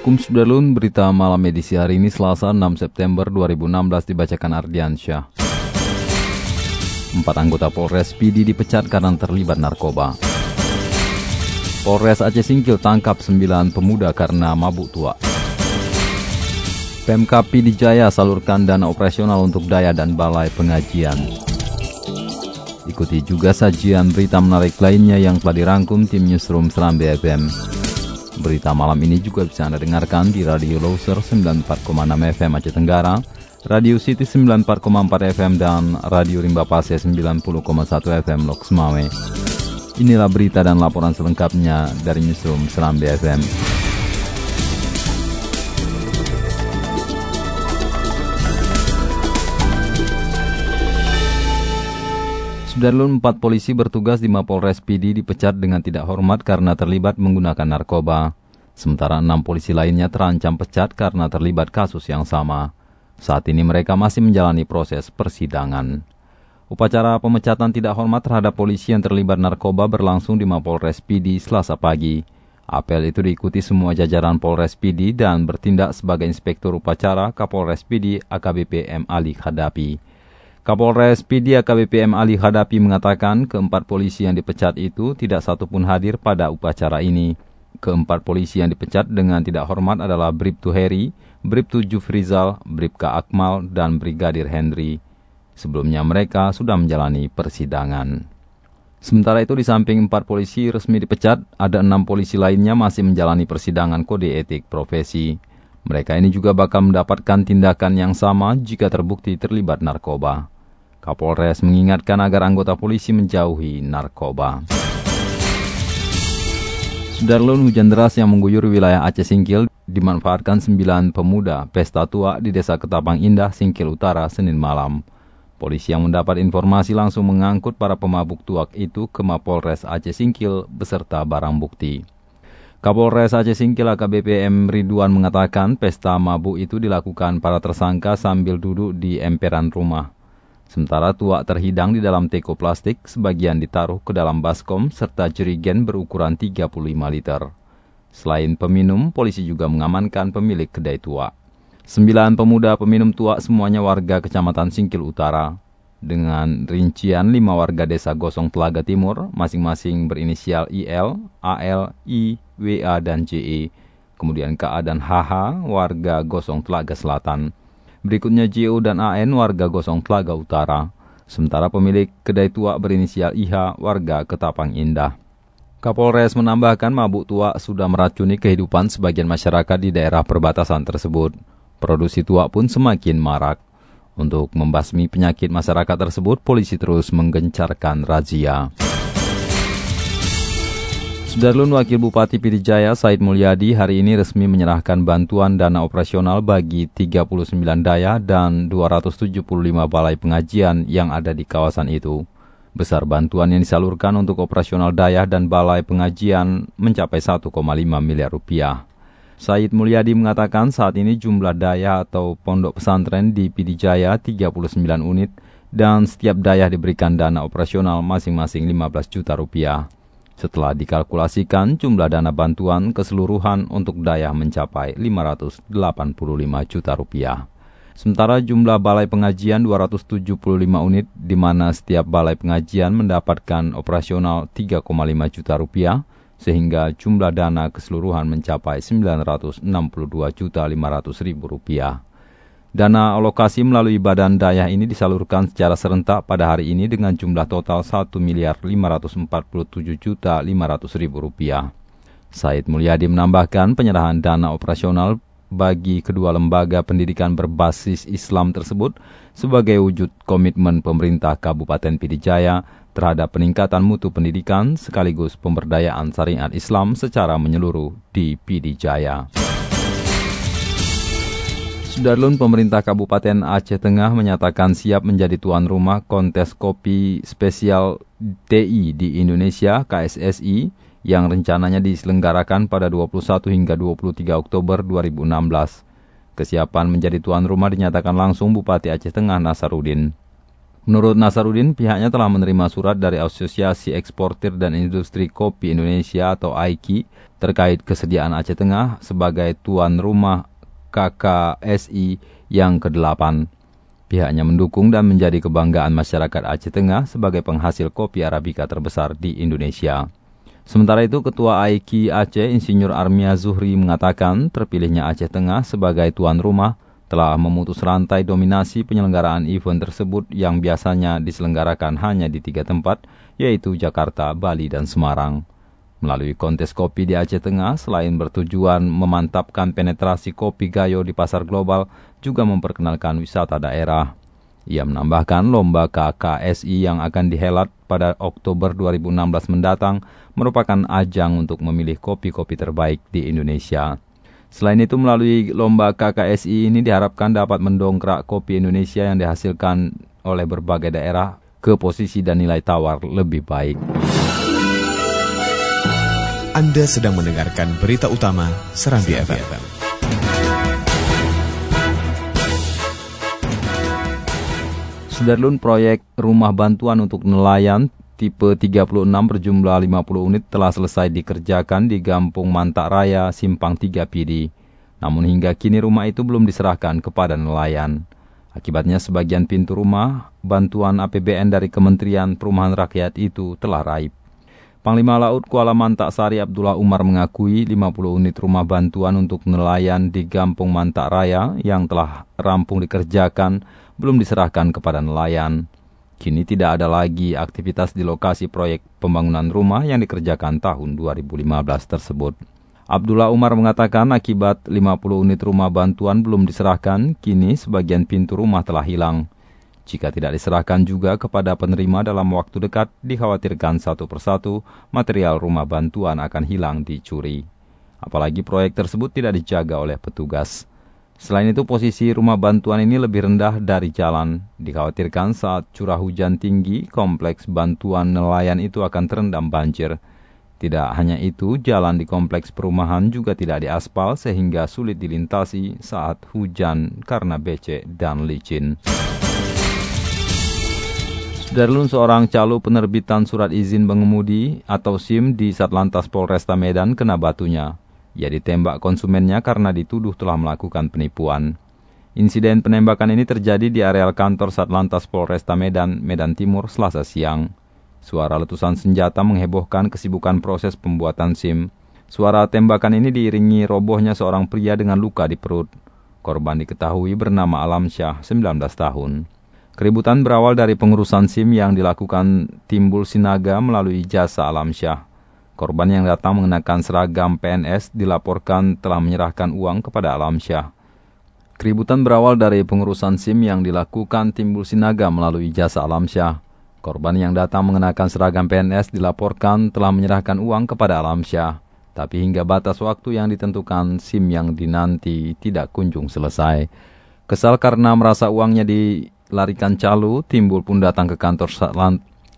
Assalamualaikum Sudarlun, berita malam edisi hari ini Selasa 6 September 2016 dibacakan Ardiansyah. Empat anggota Polres PD dipecat karena terlibat narkoba. Polres Aceh Singkil tangkap 9 pemuda karena mabuk tua. Pemkap PD Jaya salurkan dana operasional untuk daya dan balai pengajian. Ikuti juga sajian berita menarik lainnya yang telah dirangkum tim Newsroom Seram BFM. Berita malam ini juga bisa Anda dengarkan di Radio Loser 94,6 FM Aceh Tenggara, Radio City 94,4 FM, dan Radio Rimba Pase 90,1 FM Lok Semawe. Inilah berita dan laporan selengkapnya dari Newsroom Seram BFM. Sudarlun empat polisi bertugas di Mapolres PD dipecat dengan tidak hormat karena terlibat menggunakan narkoba. Sementara enam polisi lainnya terancam pecat karena terlibat kasus yang sama. Saat ini mereka masih menjalani proses persidangan. Upacara pemecatan tidak hormat terhadap polisi yang terlibat narkoba berlangsung di Mapolres PD selasa pagi. Apel itu diikuti semua jajaran Polres PD dan bertindak sebagai inspektur upacara Kapolres PD AKBP M. Ali Khadapi. Kapolres PD AKBP M. Ali Hadapi mengatakan keempat polisi yang dipecat itu tidak satupun hadir pada upacara ini. Keempat polisi yang dipecat dengan tidak hormat adalah Bribtu Heri, Bribtu Jufrizal, Bribka Akmal, dan Brigadir Henry. Sebelumnya mereka sudah menjalani persidangan. Sementara itu di samping empat polisi resmi dipecat, ada enam polisi lainnya masih menjalani persidangan kode etik profesi. Mereka ini juga bakal mendapatkan tindakan yang sama jika terbukti terlibat narkoba. Kapolres mengingatkan agar anggota polisi menjauhi narkoba. Sudarlun hujan deras yang mengguyur wilayah Aceh Singkil dimanfaatkan sembilan pemuda pesta tua di desa Ketapang Indah, Singkil Utara, Senin malam. Polisi yang mendapat informasi langsung mengangkut para pemabuk tuak itu ke Mapolres Aceh Singkil beserta barang bukti. Kapolres Aceh Singkil AKBP M. Ridwan mengatakan pesta mabuk itu dilakukan para tersangka sambil duduk di emperan rumah. Sementara tuak terhidang di dalam teko plastik, sebagian ditaruh ke dalam baskom serta jerigen berukuran 35 liter. Selain peminum, polisi juga mengamankan pemilik kedai tuak. Sembilan pemuda peminum tuak semuanya warga kecamatan Singkil Utara. Dengan rincian lima warga desa Gosong Telaga Timur, masing-masing berinisial IL, AL, I, WA, dan JE. Kemudian KA dan HH, warga Gosong Telaga Selatan. Berikutnya JO dan AN, warga Gosong Telaga Utara. Sementara pemilik kedai tua berinisial IH, warga Ketapang Indah. Kapolres menambahkan mabuk tua sudah meracuni kehidupan sebagian masyarakat di daerah perbatasan tersebut. Produksi tua pun semakin marak. Untuk membasmi penyakit masyarakat tersebut, polisi terus menggencarkan razia. Sudarlun Wakil Bupati Pidijaya Said Mulyadi hari ini resmi menyerahkan bantuan dana operasional bagi 39 daya dan 275 balai pengajian yang ada di kawasan itu. Besar bantuan yang disalurkan untuk operasional daya dan balai pengajian mencapai 1,5 miliar rupiah. Said Mulyadi mengatakan saat ini jumlah daya atau pondok pesantren di Pidijaya 39 unit dan setiap daya diberikan dana operasional masing-masing 15 juta rupiah. Setelah dikalkulasikan, jumlah dana bantuan keseluruhan untuk daya mencapai 585 juta rupiah. Sementara jumlah balai pengajian 275 unit, di mana setiap balai pengajian mendapatkan operasional 3,5 juta rupiah, sehingga jumlah dana keseluruhan mencapai 962 juta 500 ribu rupiah. Dana alokasi melalui badan daya ini disalurkan secara serentak pada hari ini dengan jumlah total 1 miliar 547 juta 500 ribu rupiah. Said Mulyadi menambahkan penyerahan dana operasional bagi kedua lembaga pendidikan berbasis Islam tersebut sebagai wujud komitmen pemerintah Kabupaten Pidijaya terhadap peningkatan mutu pendidikan sekaligus pemberdayaan syariat Islam secara menyeluruh di Pidijaya. Sudarlun pemerintah Kabupaten Aceh Tengah menyatakan siap menjadi tuan rumah kontes kopi spesial TI di Indonesia KSSI yang rencananya diselenggarakan pada 21 hingga 23 Oktober 2016. Kesiapan menjadi tuan rumah dinyatakan langsung Bupati Aceh Tengah Nasarudin. Menurut Nasarudin, pihaknya telah menerima surat dari Asosiasi Eksportir dan Industri Kopi Indonesia atau AIKI terkait kesediaan Aceh Tengah sebagai tuan rumah KKSI yang ke-8. Pihaknya mendukung dan menjadi kebanggaan masyarakat Aceh Tengah sebagai penghasil kopi Arabica terbesar di Indonesia. Sementara itu, Ketua AIKI Aceh Insinyur Armia Zuhri mengatakan terpilihnya Aceh Tengah sebagai tuan rumah telah memutus rantai dominasi penyelenggaraan event tersebut yang biasanya diselenggarakan hanya di tiga tempat, yaitu Jakarta, Bali, dan Semarang. Melalui kontes kopi di Aceh Tengah, selain bertujuan memantapkan penetrasi kopi gayo di pasar global, juga memperkenalkan wisata daerah. Ia menambahkan lomba KKSI yang akan dihelat pada Oktober 2016 mendatang merupakan ajang untuk memilih kopi-kopi terbaik di Indonesia. Selain itu, melalui lomba KKSI ini diharapkan dapat mendongkrak kopi Indonesia yang dihasilkan oleh berbagai daerah ke posisi dan nilai tawar lebih baik. Anda sedang mendengarkan berita utama Serambi FM. Sudarlun proyek rumah bantuan untuk nelayan tipe 36 berjumlah 50 unit telah selesai dikerjakan di Gampung Mantak Raya, Simpang 3 Pidi. Namun hingga kini rumah itu belum diserahkan kepada nelayan. Akibatnya sebagian pintu rumah bantuan APBN dari Kementerian Perumahan Rakyat itu telah raib. Panglima Laut Kuala Mantak Sari Abdullah Umar mengakui 50 unit rumah bantuan untuk nelayan di Gampung Mantak Raya yang telah rampung dikerjakan belum diserahkan kepada nelayan. Kini tidak ada lagi aktivitas di lokasi proyek pembangunan rumah yang dikerjakan tahun 2015 tersebut. Abdullah Umar mengatakan akibat 50 unit rumah bantuan belum diserahkan, kini sebagian pintu rumah telah hilang. Jika tidak diserahkan juga kepada penerima dalam waktu dekat, dikhawatirkan satu persatu material rumah bantuan akan hilang dicuri. Apalagi proyek tersebut tidak dijaga oleh petugas. Selain itu, posisi rumah bantuan ini lebih rendah dari jalan. Dikhawatirkan saat curah hujan tinggi, kompleks bantuan nelayan itu akan terendam banjir. Tidak hanya itu, jalan di kompleks perumahan juga tidak diaspal sehingga sulit dilintasi saat hujan karena becek dan licin. Darlun seorang calo penerbitan surat izin pengemudi atau SIM di Satlantas Polresta Medan kena batunya. Ia ditembak konsumennya karena dituduh telah melakukan penipuan. Insiden penembakan ini terjadi di areal kantor Satlantas Polresta Medan, Medan Timur, Selasa siang. Suara letusan senjata menghebohkan kesibukan proses pembuatan SIM. Suara tembakan ini diiringi robohnya seorang pria dengan luka di perut. Korban diketahui bernama Alam Syah, 19 tahun. Keributan berawal dari pengurusan SIM yang dilakukan Timbul Sinaga melalui jasa Alam Syah. Korban yang datang mengenakan seragam PNS dilaporkan telah menyerahkan uang kepada Alam Syah. Keributan berawal dari pengurusan SIM yang dilakukan Timbul Sinaga melalui jasa Alam Syah. Korban yang datang mengenakan seragam PNS dilaporkan telah menyerahkan uang kepada Alam Syah. Tapi hingga batas waktu yang ditentukan SIM yang dinanti tidak kunjung selesai. Kesal karena merasa uangnya dilarikan calo, Timbul pun datang ke kantor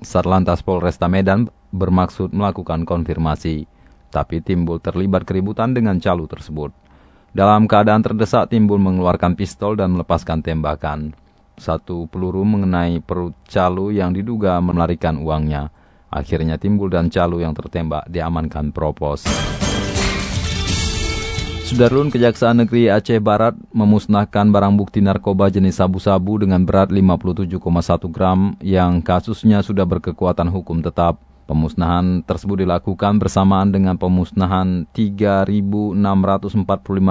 Satlantas Polresta Medan bermaksud melakukan konfirmasi, tapi timbul terlibat keributan dengan calo tersebut. Dalam keadaan terdesak, timbul mengeluarkan pistol dan melepaskan tembakan. Satu peluru mengenai perut calo yang diduga melarikan uangnya. Akhirnya timbul dan calo yang tertembak diamankan propos. Sudarlun Kejaksaan Negeri Aceh Barat memusnahkan barang bukti narkoba jenis sabu-sabu dengan berat 57,1 gram yang kasusnya sudah berkekuatan hukum tetap. Pemusnahan tersebut dilakukan bersamaan dengan pemusnahan 3.645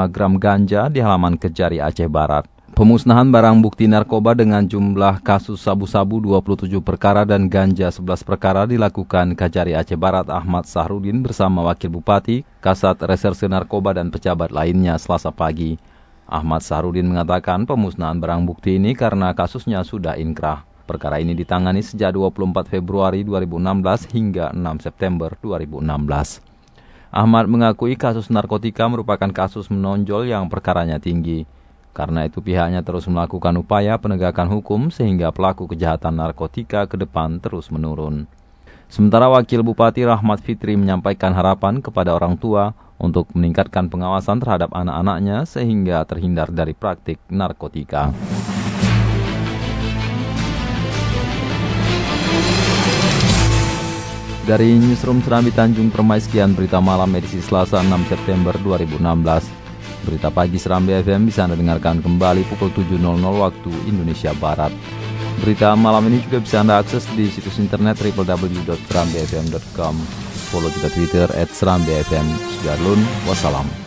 gram ganja di halaman Kejari Aceh Barat. Pemusnahan barang bukti narkoba dengan jumlah kasus sabu-sabu 27 perkara dan ganja 11 perkara dilakukan Kajari Aceh Barat Ahmad Sahrudin bersama Wakil Bupati, Kasat Reserse Narkoba dan pejabat lainnya selasa pagi. Ahmad Sahrudin mengatakan pemusnahan barang bukti ini karena kasusnya sudah inkrah. Perkara ini ditangani sejak 24 Februari 2016 hingga 6 September 2016. Ahmad mengakui kasus narkotika merupakan kasus menonjol yang perkaranya tinggi. Karena itu pihaknya terus melakukan upaya penegakan hukum sehingga pelaku kejahatan narkotika ke depan terus menurun. Sementara Wakil Bupati Rahmat Fitri menyampaikan harapan kepada orang tua untuk meningkatkan pengawasan terhadap anak-anaknya sehingga terhindar dari praktik narkotika. Dari Newsroom Serambi Tanjung Permai sekian berita malam edisi Selasa 6 September 2016. Berita pagi Serambi FM bisa Anda dengarkan kembali pukul 7.00 waktu Indonesia Barat. Berita malam ini juga bisa Anda akses di situs internet www.serambifm.com. Follow juga Twitter at Serambi FM. Sudarlun, wassalam.